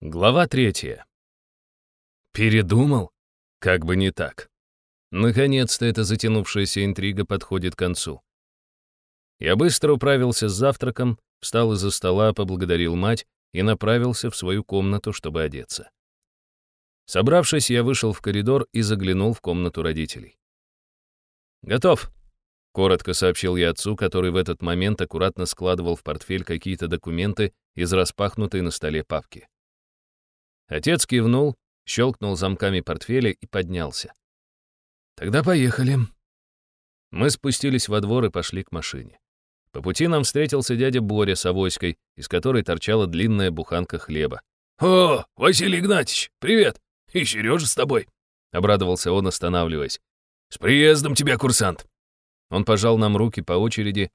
Глава третья. Передумал? Как бы не так. Наконец-то эта затянувшаяся интрига подходит к концу. Я быстро управился с завтраком, встал из-за стола, поблагодарил мать и направился в свою комнату, чтобы одеться. Собравшись, я вышел в коридор и заглянул в комнату родителей. «Готов», — коротко сообщил я отцу, который в этот момент аккуратно складывал в портфель какие-то документы из распахнутой на столе папки. Отец кивнул, щелкнул замками портфеля и поднялся. «Тогда поехали». Мы спустились во двор и пошли к машине. По пути нам встретился дядя Боря с авоськой, из которой торчала длинная буханка хлеба. «О, Василий Игнатьевич, привет! И Сережа с тобой!» — обрадовался он, останавливаясь. «С приездом тебя, курсант!» Он пожал нам руки по очереди,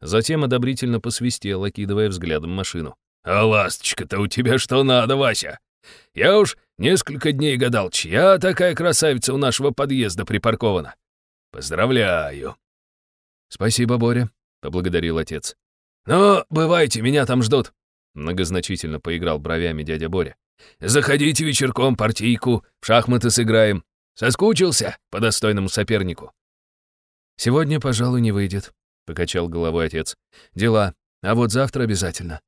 затем одобрительно посвистел, окидывая взглядом машину. «А ласточка-то у тебя что надо, Вася? Я уж несколько дней гадал, чья такая красавица у нашего подъезда припаркована. Поздравляю. Спасибо, Боря, поблагодарил отец. Ну, бывайте, меня там ждут. Многозначительно поиграл бровями дядя Боря. Заходите вечерком партийку, в шахматы сыграем. Соскучился по достойному сопернику. Сегодня, пожалуй, не выйдет, покачал головой отец. Дела, а вот завтра обязательно.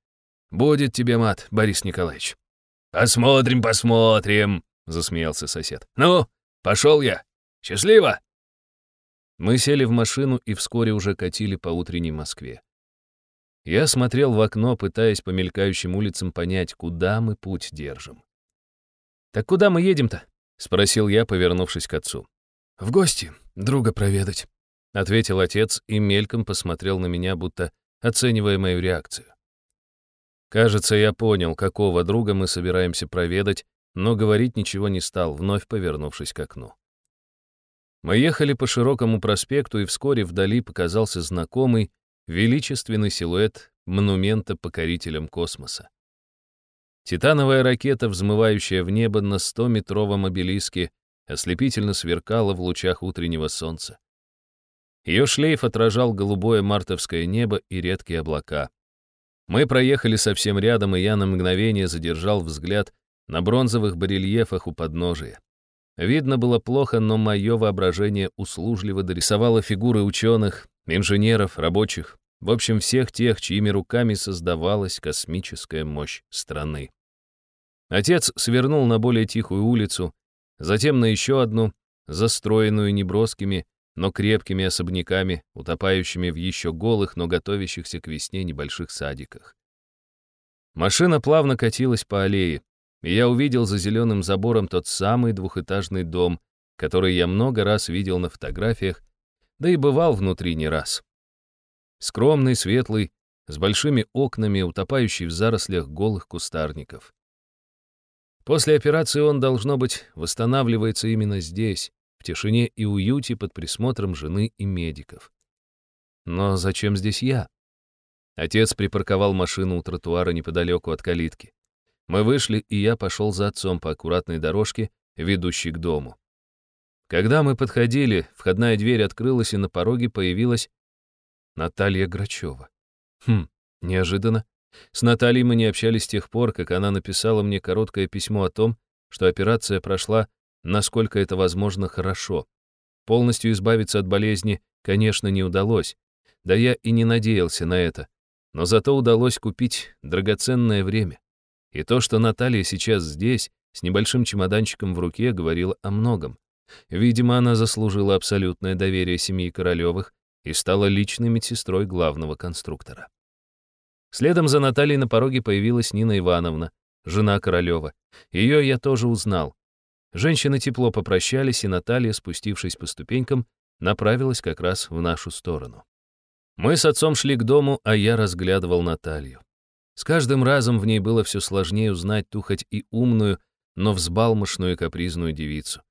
Будет тебе мат, Борис Николаевич. «Посмотрим, посмотрим», — засмеялся сосед. «Ну, пошел я. Счастливо!» Мы сели в машину и вскоре уже катили по утренней Москве. Я смотрел в окно, пытаясь по мелькающим улицам понять, куда мы путь держим. «Так куда мы едем-то?» — спросил я, повернувшись к отцу. «В гости, друга проведать», — ответил отец и мельком посмотрел на меня, будто оценивая мою реакцию. Кажется, я понял, какого друга мы собираемся проведать, но говорить ничего не стал, вновь повернувшись к окну. Мы ехали по широкому проспекту, и вскоре вдали показался знакомый, величественный силуэт монумента покорителям космоса. Титановая ракета, взмывающая в небо на 100-метровом обелиске, ослепительно сверкала в лучах утреннего солнца. Ее шлейф отражал голубое мартовское небо и редкие облака. Мы проехали совсем рядом, и я на мгновение задержал взгляд на бронзовых барельефах у подножия. Видно было плохо, но мое воображение услужливо дорисовало фигуры ученых, инженеров, рабочих, в общем, всех тех, чьими руками создавалась космическая мощь страны. Отец свернул на более тихую улицу, затем на еще одну, застроенную неброскими, но крепкими особняками, утопающими в еще голых, но готовящихся к весне небольших садиках. Машина плавно катилась по аллее, и я увидел за зеленым забором тот самый двухэтажный дом, который я много раз видел на фотографиях, да и бывал внутри не раз. Скромный, светлый, с большими окнами, утопающий в зарослях голых кустарников. После операции он, должно быть, восстанавливается именно здесь, в тишине и уюте под присмотром жены и медиков. Но зачем здесь я? Отец припарковал машину у тротуара неподалеку от калитки. Мы вышли, и я пошел за отцом по аккуратной дорожке, ведущей к дому. Когда мы подходили, входная дверь открылась, и на пороге появилась Наталья Грачева. Хм, неожиданно. С Натальей мы не общались с тех пор, как она написала мне короткое письмо о том, что операция прошла насколько это возможно хорошо. Полностью избавиться от болезни, конечно, не удалось, да я и не надеялся на это, но зато удалось купить драгоценное время. И то, что Наталья сейчас здесь, с небольшим чемоданчиком в руке, говорило о многом. Видимо, она заслужила абсолютное доверие семьи Королевых и стала личной медсестрой главного конструктора. Следом за Натальей на пороге появилась Нина Ивановна, жена Королева. Ее я тоже узнал. Женщины тепло попрощались, и Наталья, спустившись по ступенькам, направилась как раз в нашу сторону. Мы с отцом шли к дому, а я разглядывал Наталью. С каждым разом в ней было все сложнее узнать ту хоть и умную, но взбалмошную и капризную девицу.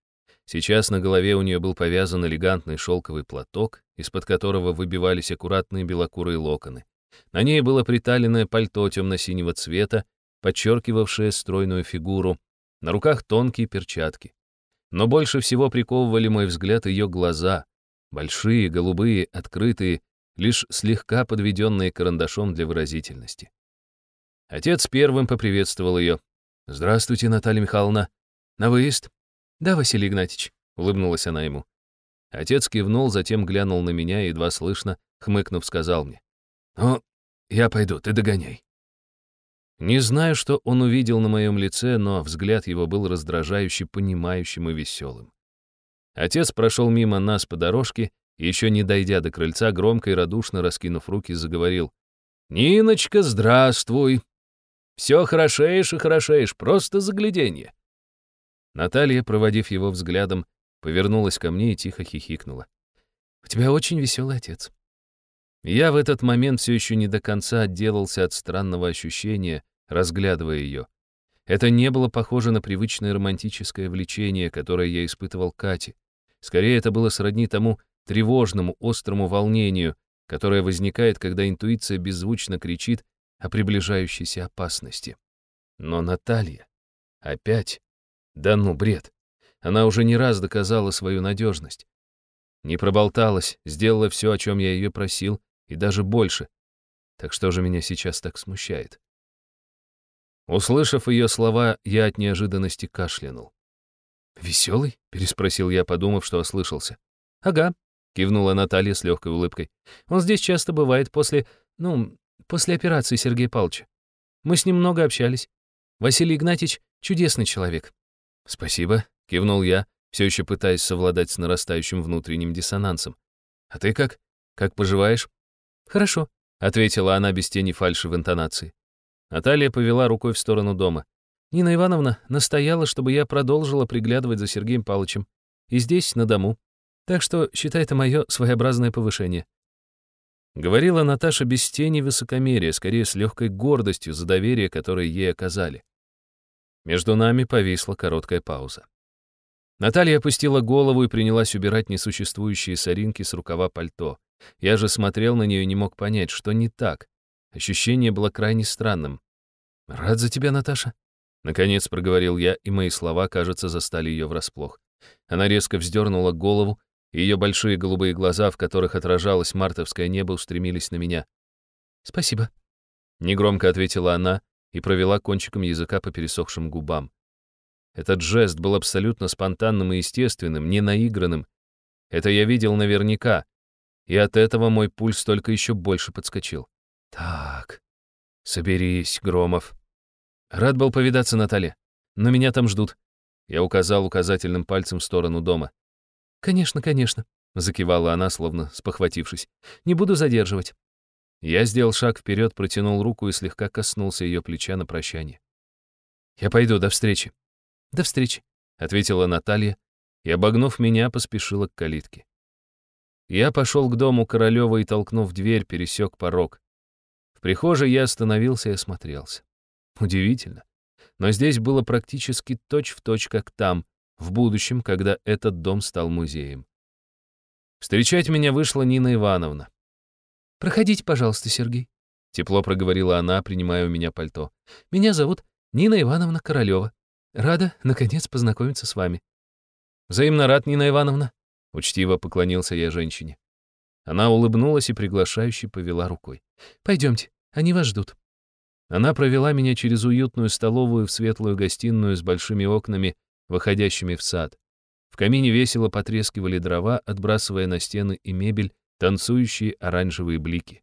Сейчас на голове у нее был повязан элегантный шелковый платок, из-под которого выбивались аккуратные белокурые локоны. На ней было приталенное пальто темно-синего цвета, подчеркивавшее стройную фигуру, на руках тонкие перчатки. Но больше всего приковывали мой взгляд ее глаза, большие, голубые, открытые, лишь слегка подведенные карандашом для выразительности. Отец первым поприветствовал ее. «Здравствуйте, Наталья Михайловна. На выезд?» «Да, Василий Игнатьевич», — улыбнулась она ему. Отец кивнул, затем глянул на меня и, едва слышно, хмыкнув, сказал мне. «Ну, я пойду, ты догоняй». Не знаю, что он увидел на моем лице, но взгляд его был раздражающе понимающим и веселым. Отец прошел мимо нас по дорожке еще не дойдя до крыльца, громко и радушно раскинув руки, заговорил. «Ниночка, здравствуй! Все хорошеешь и хорошеешь, просто загляденье!» Наталья, проводив его взглядом, повернулась ко мне и тихо хихикнула. «У тебя очень веселый отец». Я в этот момент все еще не до конца отделался от странного ощущения, разглядывая ее. Это не было похоже на привычное романтическое влечение, которое я испытывал Кате. Скорее, это было сродни тому тревожному, острому волнению, которое возникает, когда интуиция беззвучно кричит о приближающейся опасности. Но Наталья... Опять? Да ну, бред. Она уже не раз доказала свою надежность. Не проболталась, сделала все, о чем я ее просил, и даже больше. Так что же меня сейчас так смущает? Услышав ее слова, я от неожиданности кашлянул. «Веселый?» — переспросил я, подумав, что ослышался. «Ага», — кивнула Наталья с легкой улыбкой. «Он здесь часто бывает после, ну, после операции Сергея Павловича. Мы с ним много общались. Василий Игнатьевич — чудесный человек». «Спасибо», — кивнул я, все еще пытаясь совладать с нарастающим внутренним диссонансом. «А ты как? Как поживаешь?» «Хорошо», — ответила она без тени фальши в интонации. Наталья повела рукой в сторону дома. Нина Ивановна настояла, чтобы я продолжила приглядывать за Сергеем Павловичем. И здесь, на дому. Так что считай это мое своеобразное повышение. Говорила Наташа без тени высокомерия, скорее с легкой гордостью за доверие, которое ей оказали. Между нами повисла короткая пауза. Наталья опустила голову и принялась убирать несуществующие соринки с рукава пальто. Я же смотрел на нее и не мог понять, что не так. Ощущение было крайне странным. «Рад за тебя, Наташа», Наконец проговорил я, и мои слова, кажется, застали ее врасплох. Она резко вздернула голову, и ее большие голубые глаза, в которых отражалось мартовское небо, устремились на меня. «Спасибо», — негромко ответила она и провела кончиком языка по пересохшим губам. Этот жест был абсолютно спонтанным и естественным, не наигранным. Это я видел наверняка, и от этого мой пульс только еще больше подскочил. «Так, соберись, Громов», Рад был повидаться, Наталья. Но меня там ждут. Я указал указательным пальцем в сторону дома. «Конечно, конечно», — закивала она, словно спохватившись. «Не буду задерживать». Я сделал шаг вперед, протянул руку и слегка коснулся ее плеча на прощание. «Я пойду, до встречи». «До встречи», — ответила Наталья и, обогнув меня, поспешила к калитке. Я пошел к дому Королева и, толкнув дверь, пересек порог. В прихожей я остановился и осмотрелся. Удивительно. Но здесь было практически точь-в-точь, точь, как там, в будущем, когда этот дом стал музеем. Встречать меня вышла Нина Ивановна. «Проходите, пожалуйста, Сергей», — тепло проговорила она, принимая у меня пальто. «Меня зовут Нина Ивановна Королева. Рада, наконец, познакомиться с вами». «Взаимно рад, Нина Ивановна», — учтиво поклонился я женщине. Она улыбнулась и приглашающе повела рукой. «Пойдемте, они вас ждут». Она провела меня через уютную столовую в светлую гостиную с большими окнами, выходящими в сад. В камине весело потрескивали дрова, отбрасывая на стены и мебель танцующие оранжевые блики.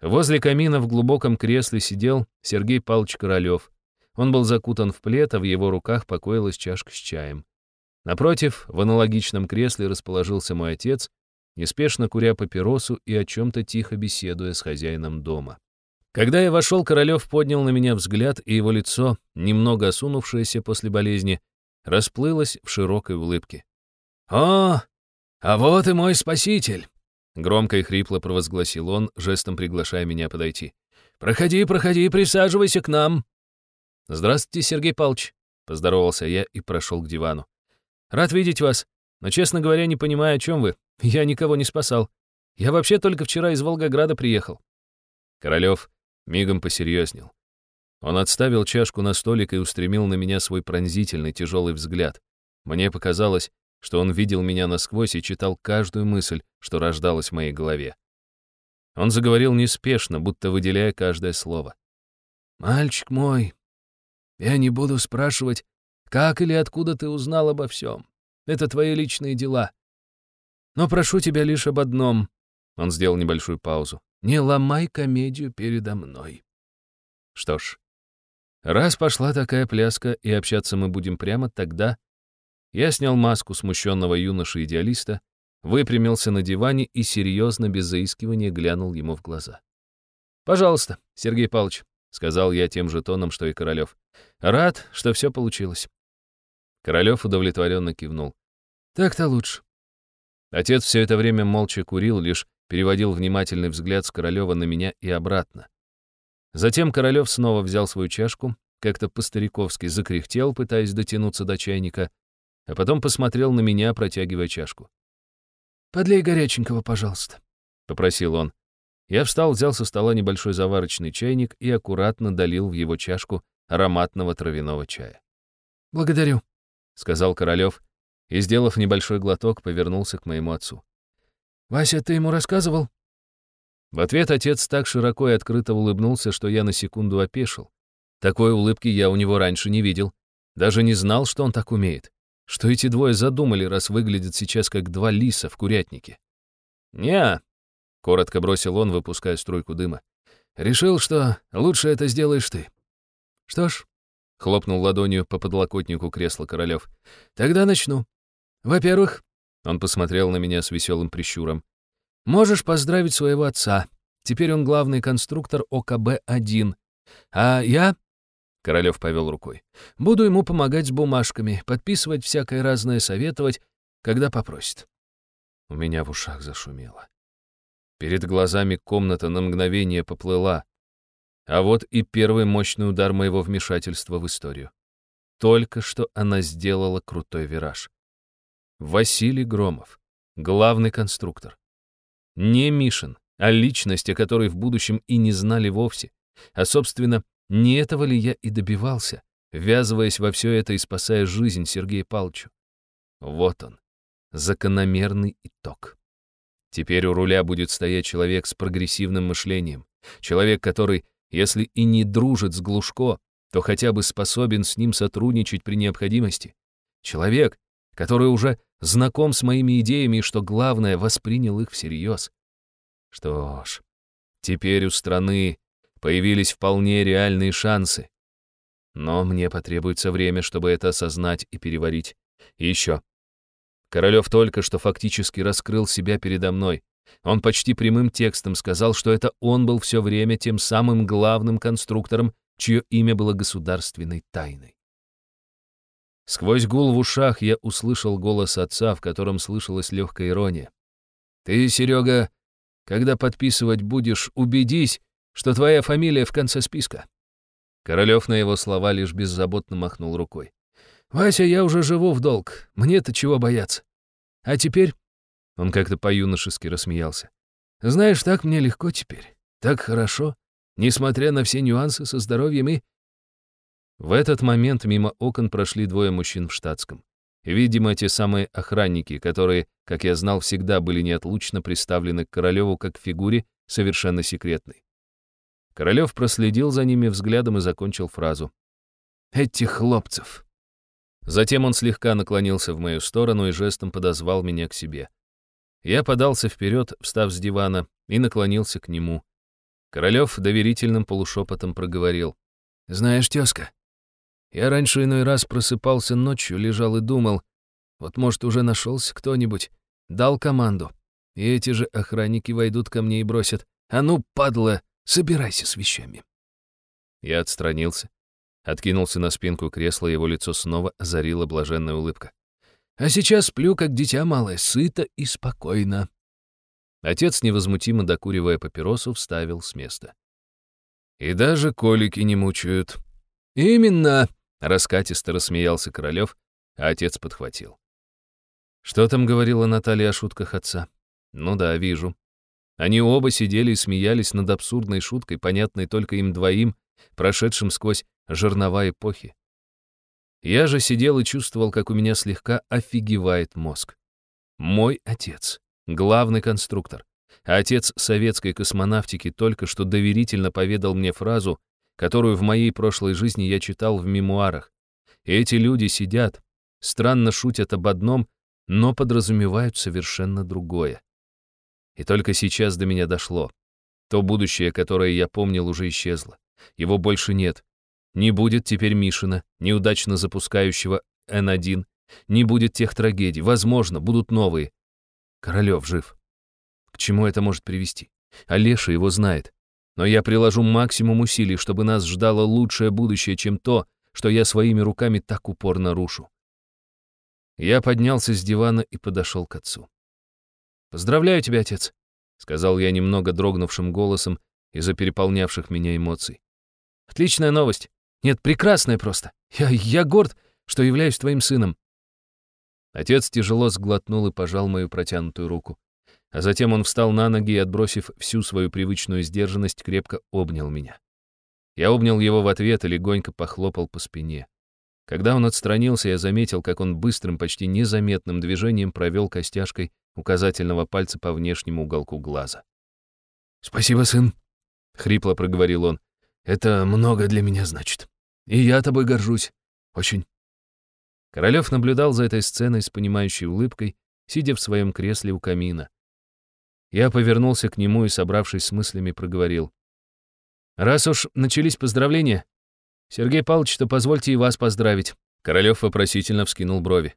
Возле камина в глубоком кресле сидел Сергей Павлович Королёв. Он был закутан в плед, а в его руках покоилась чашка с чаем. Напротив, в аналогичном кресле расположился мой отец, неспешно куря папиросу и о чем-то тихо беседуя с хозяином дома. Когда я вошел, Королев поднял на меня взгляд, и его лицо, немного осунувшееся после болезни, расплылось в широкой улыбке. «О, а вот и мой спаситель!» Громко и хрипло провозгласил он, жестом приглашая меня подойти. «Проходи, проходи, присаживайся к нам!» «Здравствуйте, Сергей Павлович!» — поздоровался я и прошел к дивану. «Рад видеть вас, но, честно говоря, не понимаю, о чем вы. Я никого не спасал. Я вообще только вчера из Волгограда приехал». Королев Мигом посерьезнел. Он отставил чашку на столик и устремил на меня свой пронзительный тяжелый взгляд. Мне показалось, что он видел меня насквозь и читал каждую мысль, что рождалась в моей голове. Он заговорил неспешно, будто выделяя каждое слово. «Мальчик мой, Я не буду спрашивать, как или откуда ты узнал обо всем. Это твои личные дела. Но прошу тебя лишь об одном». Он сделал небольшую паузу. «Не ломай комедию передо мной». Что ж, раз пошла такая пляска, и общаться мы будем прямо тогда, я снял маску смущенного юноши-идеалиста, выпрямился на диване и серьезно, без заискивания, глянул ему в глаза. «Пожалуйста, Сергей Павлович», — сказал я тем же тоном, что и Королёв. «Рад, что все получилось». Королёв удовлетворенно кивнул. «Так-то лучше». Отец все это время молча курил, лишь переводил внимательный взгляд с Королёва на меня и обратно. Затем Королёв снова взял свою чашку, как-то по-стариковски закряхтел, пытаясь дотянуться до чайника, а потом посмотрел на меня, протягивая чашку. «Подлей горяченького, пожалуйста», — попросил он. Я встал, взял со стола небольшой заварочный чайник и аккуратно долил в его чашку ароматного травяного чая. «Благодарю», — сказал Королёв, и, сделав небольшой глоток, повернулся к моему отцу. «Вася, ты ему рассказывал?» В ответ отец так широко и открыто улыбнулся, что я на секунду опешил. Такой улыбки я у него раньше не видел. Даже не знал, что он так умеет. Что эти двое задумали, раз выглядят сейчас как два лиса в курятнике? не коротко бросил он, выпуская струйку дыма. «Решил, что лучше это сделаешь ты». «Что ж», — хлопнул ладонью по подлокотнику кресла Королёв, «тогда начну. Во-первых, он посмотрел на меня с веселым прищуром. «Можешь поздравить своего отца. Теперь он главный конструктор ОКБ-1. А я Королёв повел рукой. «Буду ему помогать с бумажками, подписывать всякое разное, советовать, когда попросит». У меня в ушах зашумело. Перед глазами комната на мгновение поплыла. А вот и первый мощный удар моего вмешательства в историю. Только что она сделала крутой вираж. Василий Громов, главный конструктор. Не Мишин, а личность, о которой в будущем и не знали вовсе, а, собственно, не этого ли я и добивался, ввязываясь во все это и спасая жизнь Сергею Павловичу? Вот он, закономерный итог. Теперь у руля будет стоять человек с прогрессивным мышлением, человек, который, если и не дружит с Глушко, то хотя бы способен с ним сотрудничать при необходимости. Человек, который уже знаком с моими идеями и, что главное, воспринял их всерьез. Что ж, теперь у страны появились вполне реальные шансы. Но мне потребуется время, чтобы это осознать и переварить. И еще. Королёв только что фактически раскрыл себя передо мной. Он почти прямым текстом сказал, что это он был все время тем самым главным конструктором, чье имя было государственной тайной. Сквозь гул в ушах я услышал голос отца, в котором слышалась легкая ирония. «Ты, Серега, когда подписывать будешь, убедись, что твоя фамилия в конце списка». Королёв на его слова лишь беззаботно махнул рукой. «Вася, я уже живу в долг. Мне-то чего бояться? А теперь...» Он как-то по-юношески рассмеялся. «Знаешь, так мне легко теперь. Так хорошо. Несмотря на все нюансы со здоровьем и...» В этот момент мимо окон прошли двое мужчин в штатском. Видимо, те самые охранники, которые, как я знал, всегда были неотлучно приставлены к Королёву как фигуре совершенно секретной. Королёв проследил за ними взглядом и закончил фразу. «Этих хлопцев!» Затем он слегка наклонился в мою сторону и жестом подозвал меня к себе. Я подался вперед, встав с дивана, и наклонился к нему. Королёв доверительным полушепотом проговорил. «Знаешь, тезка, я раньше иной раз просыпался ночью, лежал и думал, вот, может, уже нашелся кто-нибудь, дал команду, и эти же охранники войдут ко мне и бросят. А ну, падла, Собирайся с вещами». Я отстранился, откинулся на спинку кресла, его лицо снова озарила блаженная улыбка. «А сейчас сплю, как дитя малое, сыто и спокойно». Отец, невозмутимо докуривая папиросу, вставил с места. «И даже колики не мучают». «Именно!» — раскатисто рассмеялся Королёв, а отец подхватил. Что там говорила Наталья о шутках отца? Ну да, вижу. Они оба сидели и смеялись над абсурдной шуткой, понятной только им двоим, прошедшим сквозь жернова эпохи. Я же сидел и чувствовал, как у меня слегка офигевает мозг. Мой отец, главный конструктор, отец советской космонавтики только что доверительно поведал мне фразу, которую в моей прошлой жизни я читал в мемуарах. Эти люди сидят, странно шутят об одном, но подразумевают совершенно другое. И только сейчас до меня дошло. То будущее, которое я помнил, уже исчезло. Его больше нет. Не будет теперь Мишина, неудачно запускающего Н1. Не будет тех трагедий. Возможно, будут новые. Королёв жив. К чему это может привести? Олеша его знает. Но я приложу максимум усилий, чтобы нас ждало лучшее будущее, чем то, что я своими руками так упорно рушу. Я поднялся с дивана и подошел к отцу. «Поздравляю тебя, отец», — сказал я немного дрогнувшим голосом из-за переполнявших меня эмоций. «Отличная новость. Нет, прекрасная просто. Я, я горд, что являюсь твоим сыном». Отец тяжело сглотнул и пожал мою протянутую руку. А затем он встал на ноги и, отбросив всю свою привычную сдержанность, крепко обнял меня. Я обнял его в ответ и легонько похлопал по спине. Когда он отстранился, я заметил, как он быстрым, почти незаметным движением провел костяшкой указательного пальца по внешнему уголку глаза. «Спасибо, сын», — хрипло проговорил он. «Это много для меня значит. И я тобой горжусь. Очень». Королёв наблюдал за этой сценой с понимающей улыбкой, сидя в своем кресле у камина. Я повернулся к нему и, собравшись с мыслями, проговорил. «Раз уж начались поздравления, Сергей Павлович, то позвольте и вас поздравить». Королёв вопросительно вскинул брови.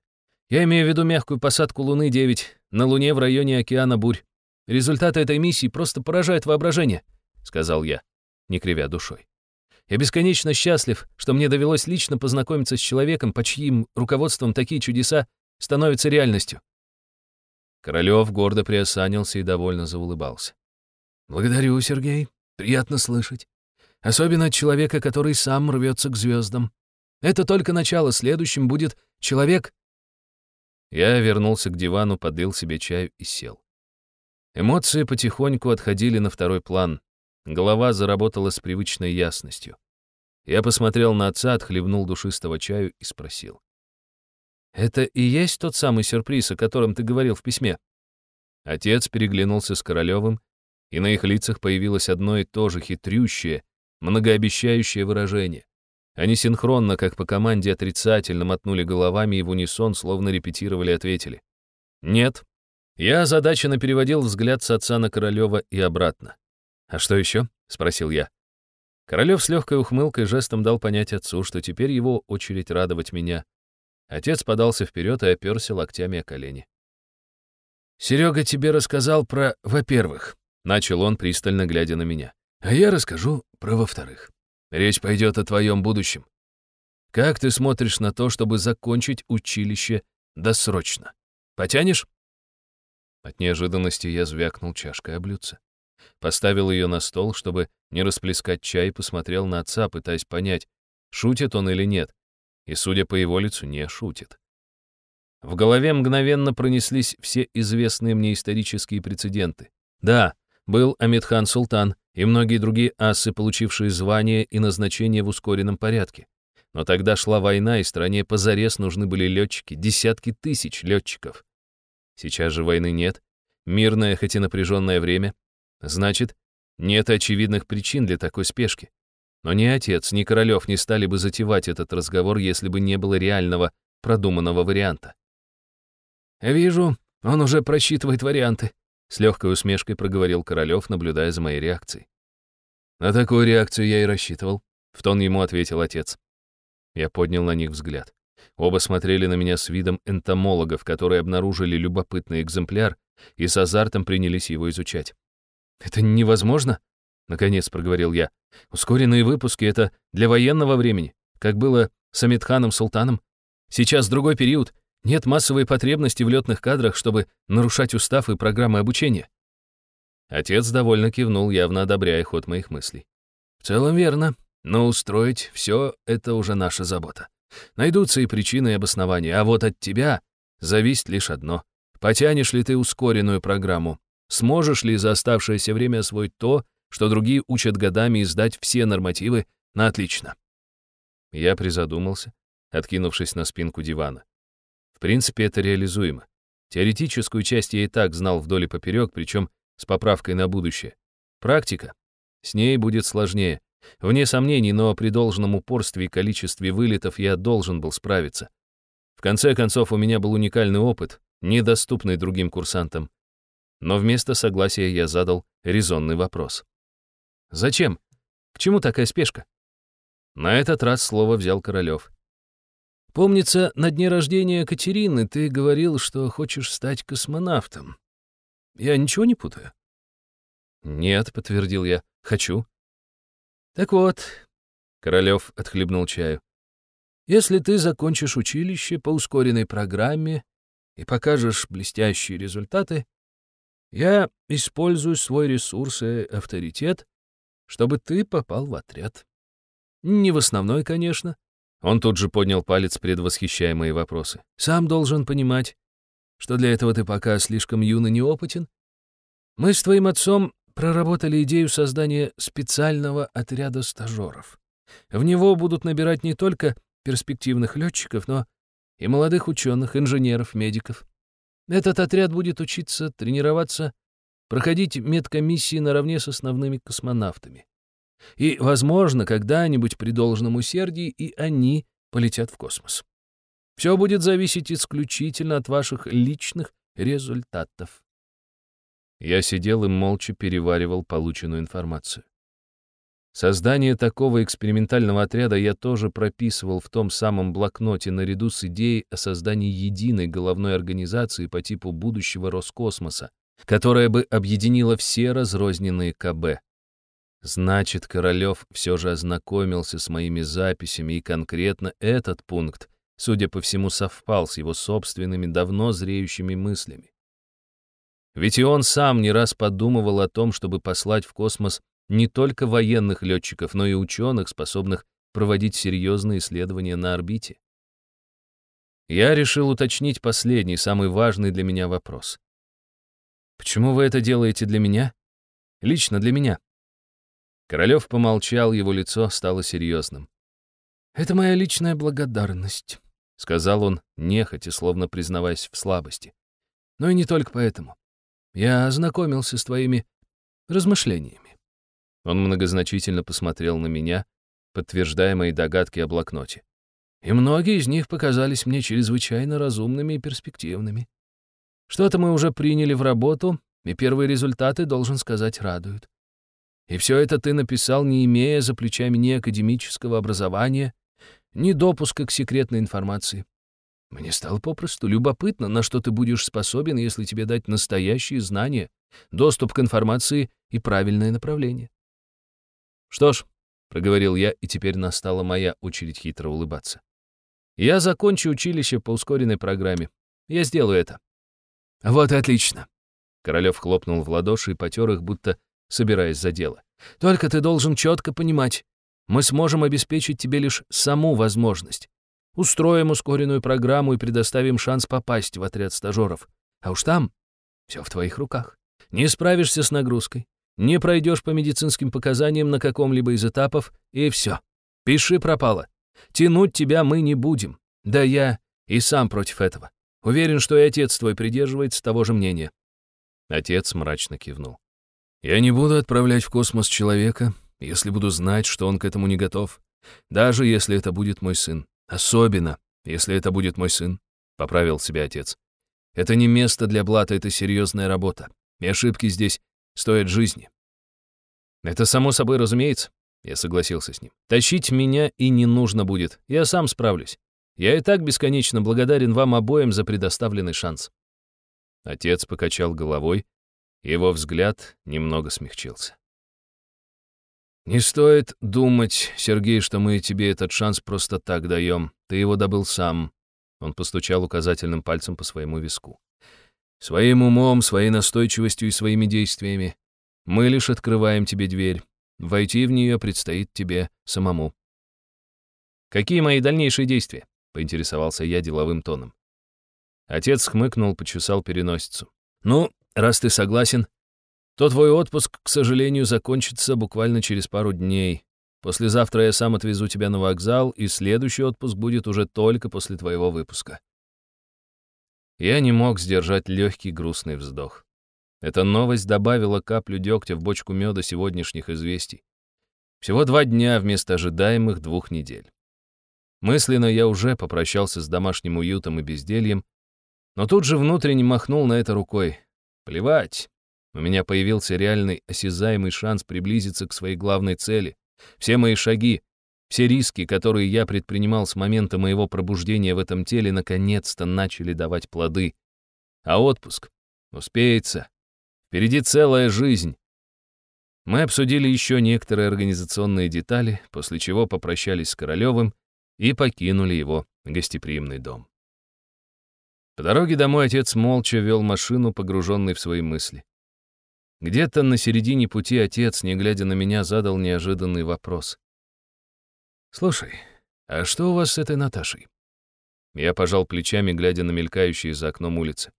«Я имею в виду мягкую посадку Луны-9 на Луне в районе океана Бурь. Результаты этой миссии просто поражают воображение», — сказал я, не кривя душой. «Я бесконечно счастлив, что мне довелось лично познакомиться с человеком, по чьим руководством такие чудеса становятся реальностью». Королёв гордо приосанился и довольно заулыбался. «Благодарю, Сергей. Приятно слышать. Особенно от человека, который сам рвется к звездам. Это только начало, следующим будет человек. Я вернулся к дивану, подлил себе чаю и сел. Эмоции потихоньку отходили на второй план. Голова заработала с привычной ясностью. Я посмотрел на отца, отхлебнул душистого чаю и спросил. «Это и есть тот самый сюрприз, о котором ты говорил в письме?» Отец переглянулся с Королевым, и на их лицах появилось одно и то же хитрющее, многообещающее выражение. Они синхронно, как по команде, отрицательно мотнули головами и в унисон, словно репетировали, ответили. «Нет». Я озадаченно переводил взгляд с отца на Королева и обратно. «А что еще?» — спросил я. Королев с легкой ухмылкой жестом дал понять отцу, что теперь его очередь радовать меня. Отец подался вперед и оперся локтями о колени. «Серега тебе рассказал про «во-первых», — начал он, пристально глядя на меня. «А я расскажу про во-вторых. Речь пойдет о твоем будущем. Как ты смотришь на то, чтобы закончить училище досрочно? Потянешь?» От неожиданности я звякнул чашкой о блюдце. Поставил ее на стол, чтобы не расплескать чай, посмотрел на отца, пытаясь понять, шутит он или нет. И, судя по его лицу, не шутит. В голове мгновенно пронеслись все известные мне исторические прецеденты. Да, был Амидхан Султан, и многие другие асы, получившие звания и назначение в ускоренном порядке. Но тогда шла война, и стране позарез нужны были летчики, десятки тысяч летчиков. Сейчас же войны нет, мирное, хоть и напряженное время. Значит, нет очевидных причин для такой спешки. Но ни отец, ни Королев не стали бы затевать этот разговор, если бы не было реального, продуманного варианта. «Вижу, он уже просчитывает варианты», с легкой усмешкой проговорил Королёв, наблюдая за моей реакцией. «На такую реакцию я и рассчитывал», — в тон ему ответил отец. Я поднял на них взгляд. Оба смотрели на меня с видом энтомологов, которые обнаружили любопытный экземпляр и с азартом принялись его изучать. «Это невозможно?» — наконец проговорил я. «Ускоренные выпуски — это для военного времени, как было с Амитханом Султаном. Сейчас другой период, нет массовой потребности в летных кадрах, чтобы нарушать устав и программы обучения. Отец довольно кивнул, явно одобряя ход моих мыслей. В целом верно, но устроить все это уже наша забота. Найдутся и причины, и обоснования, а вот от тебя зависит лишь одно. Потянешь ли ты ускоренную программу? Сможешь ли за оставшееся время освоить то, что другие учат годами и сдать все нормативы на отлично? Я призадумался, откинувшись на спинку дивана. В принципе, это реализуемо. Теоретическую часть я и так знал вдоль и поперек, причем с поправкой на будущее. Практика. С ней будет сложнее. Вне сомнений, но при должном упорстве и количестве вылетов я должен был справиться. В конце концов, у меня был уникальный опыт, недоступный другим курсантам. Но вместо согласия я задал резонный вопрос. «Зачем? К чему такая спешка?» На этот раз слово взял Королёв. «Помнится, на дне рождения Катерины ты говорил, что хочешь стать космонавтом. Я ничего не путаю?» «Нет», — подтвердил я, — «хочу». «Так вот», — Королёв отхлебнул чаю, «если ты закончишь училище по ускоренной программе и покажешь блестящие результаты, я использую свой ресурс и авторитет, чтобы ты попал в отряд. Не в основной, конечно. Он тут же поднял палец, предвосхищая мои вопросы. Сам должен понимать, что для этого ты пока слишком юн и неопытен. Мы с твоим отцом проработали идею создания специального отряда стажеров. В него будут набирать не только перспективных летчиков, но и молодых ученых, инженеров, медиков. Этот отряд будет учиться, тренироваться, проходить медкомиссии наравне с основными космонавтами. И, возможно, когда-нибудь при должном усердии и они полетят в космос. Все будет зависеть исключительно от ваших личных результатов. Я сидел и молча переваривал полученную информацию. Создание такого экспериментального отряда я тоже прописывал в том самом блокноте наряду с идеей о создании единой головной организации по типу будущего Роскосмоса, которая бы объединила все разрозненные КБ. Значит, Королёв все же ознакомился с моими записями, и конкретно этот пункт, судя по всему, совпал с его собственными давно зреющими мыслями. Ведь и он сам не раз подумывал о том, чтобы послать в космос не только военных летчиков, но и ученых, способных проводить серьезные исследования на орбите. Я решил уточнить последний, самый важный для меня вопрос. «Почему вы это делаете для меня? Лично для меня?» Королёв помолчал, его лицо стало серьезным. «Это моя личная благодарность», — сказал он, нехотя, словно признаваясь в слабости. «Но и не только поэтому. Я ознакомился с твоими размышлениями». Он многозначительно посмотрел на меня, подтверждая мои догадки о блокноте. И многие из них показались мне чрезвычайно разумными и перспективными. Что-то мы уже приняли в работу, и первые результаты, должен сказать, радуют. И все это ты написал, не имея за плечами ни академического образования, ни допуска к секретной информации. Мне стало попросту любопытно, на что ты будешь способен, если тебе дать настоящие знания, доступ к информации и правильное направление. Что ж, — проговорил я, и теперь настала моя очередь хитро улыбаться. Я закончу училище по ускоренной программе. Я сделаю это. Вот и отлично. Королев хлопнул в ладоши и потер их, будто собираясь за дело. «Только ты должен четко понимать, мы сможем обеспечить тебе лишь саму возможность. Устроим ускоренную программу и предоставим шанс попасть в отряд стажеров. А уж там все в твоих руках. Не справишься с нагрузкой, не пройдешь по медицинским показаниям на каком-либо из этапов, и все. Пиши пропало. Тянуть тебя мы не будем. Да я и сам против этого. Уверен, что и отец твой придерживается того же мнения». Отец мрачно кивнул. Я не буду отправлять в космос человека, если буду знать, что он к этому не готов. Даже если это будет мой сын. Особенно, если это будет мой сын, — поправил себя отец. Это не место для блата, это серьезная работа. И ошибки здесь стоят жизни. Это само собой разумеется, я согласился с ним. Тащить меня и не нужно будет, я сам справлюсь. Я и так бесконечно благодарен вам обоим за предоставленный шанс. Отец покачал головой, его взгляд немного смягчился. «Не стоит думать, Сергей, что мы тебе этот шанс просто так даем. Ты его добыл сам». Он постучал указательным пальцем по своему виску. «Своим умом, своей настойчивостью и своими действиями. Мы лишь открываем тебе дверь. Войти в нее предстоит тебе самому». «Какие мои дальнейшие действия?» — поинтересовался я деловым тоном. Отец хмыкнул, почесал переносицу. «Ну, Раз ты согласен, то твой отпуск, к сожалению, закончится буквально через пару дней. Послезавтра я сам отвезу тебя на вокзал, и следующий отпуск будет уже только после твоего выпуска. Я не мог сдержать легкий грустный вздох. Эта новость добавила каплю дегтя в бочку меда сегодняшних известий. Всего два дня вместо ожидаемых двух недель. Мысленно я уже попрощался с домашним уютом и бездельем, но тут же внутренне махнул на это рукой. Плевать. У меня появился реальный осязаемый шанс приблизиться к своей главной цели. Все мои шаги, все риски, которые я предпринимал с момента моего пробуждения в этом теле, наконец-то начали давать плоды. А отпуск? Успеется. Впереди целая жизнь. Мы обсудили еще некоторые организационные детали, после чего попрощались с Королевым и покинули его гостеприимный дом. По дороге домой отец молча вел машину, погруженный в свои мысли. Где-то на середине пути отец, не глядя на меня, задал неожиданный вопрос. «Слушай, а что у вас с этой Наташей?» Я пожал плечами, глядя на мелькающие за окном улицы.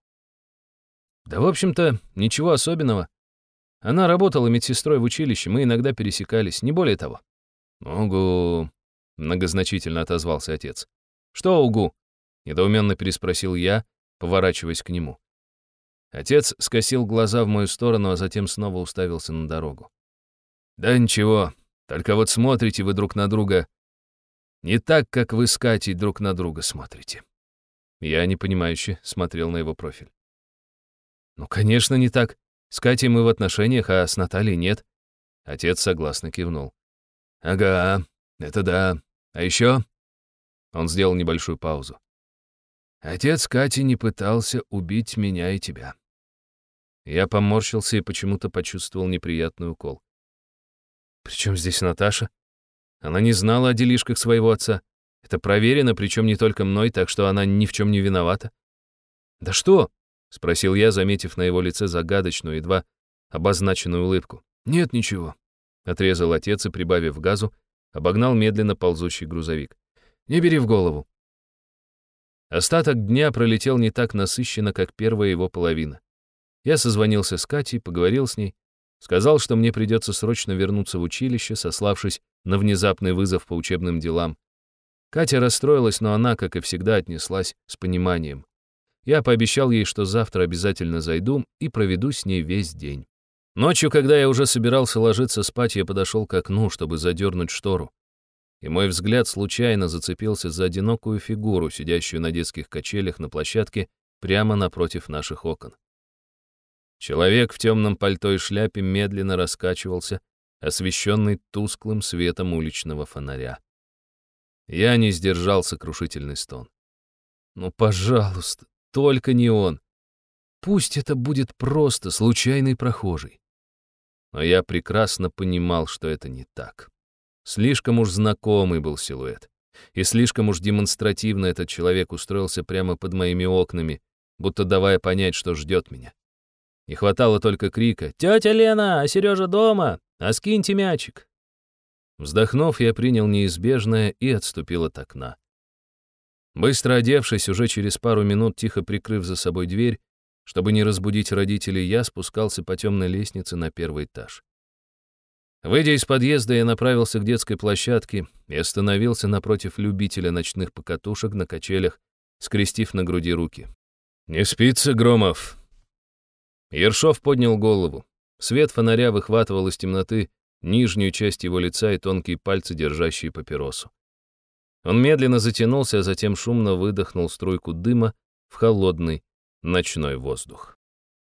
«Да, в общем-то, ничего особенного. Она работала медсестрой в училище, мы иногда пересекались, не более того». «Угу», — многозначительно отозвался отец. «Что угу?» — недоуменно переспросил я, поворачиваясь к нему. Отец скосил глаза в мою сторону, а затем снова уставился на дорогу. «Да ничего, только вот смотрите вы друг на друга не так, как вы с Катей друг на друга смотрите. Я непонимающе смотрел на его профиль. Ну, конечно, не так. С Катей мы в отношениях, а с Натальей нет. Отец согласно кивнул. Ага, это да. А еще? Он сделал небольшую паузу. Отец Кати не пытался убить меня и тебя. Я поморщился и почему-то почувствовал неприятный укол. «Причем здесь Наташа?» Она не знала о делишках своего отца. Это проверено, причем не только мной, так что она ни в чем не виновата. «Да что?» — спросил я, заметив на его лице загадочную, едва обозначенную улыбку. «Нет, ничего», — отрезал отец и, прибавив газу, обогнал медленно ползущий грузовик. «Не бери в голову». Остаток дня пролетел не так насыщенно, как первая его половина. Я созвонился с Катей, поговорил с ней, сказал, что мне придется срочно вернуться в училище, сославшись на внезапный вызов по учебным делам. Катя расстроилась, но она, как и всегда, отнеслась с пониманием. Я пообещал ей, что завтра обязательно зайду и проведу с ней весь день. Ночью, когда я уже собирался ложиться спать, я подошел к окну, чтобы задернуть штору. И мой взгляд случайно зацепился за одинокую фигуру, сидящую на детских качелях на площадке прямо напротив наших окон. Человек в темном пальто и шляпе медленно раскачивался, освещенный тусклым светом уличного фонаря. Я не сдержал сокрушительный стон. Ну, пожалуйста, только не он. Пусть это будет просто случайный прохожий. Но я прекрасно понимал, что это не так. Слишком уж знакомый был силуэт. И слишком уж демонстративно этот человек устроился прямо под моими окнами, будто давая понять, что ждет меня. Не хватало только крика «Тетя Лена, а Сережа дома? А скиньте мячик!» Вздохнув, я принял неизбежное и отступил от окна. Быстро одевшись, уже через пару минут, тихо прикрыв за собой дверь, чтобы не разбудить родителей, я спускался по темной лестнице на первый этаж. Выйдя из подъезда, я направился к детской площадке и остановился напротив любителя ночных покатушек на качелях, скрестив на груди руки. «Не спится, Громов?» Ершов поднял голову. Свет фонаря выхватывал из темноты нижнюю часть его лица и тонкие пальцы, держащие папиросу. Он медленно затянулся, а затем шумно выдохнул струйку дыма в холодный ночной воздух.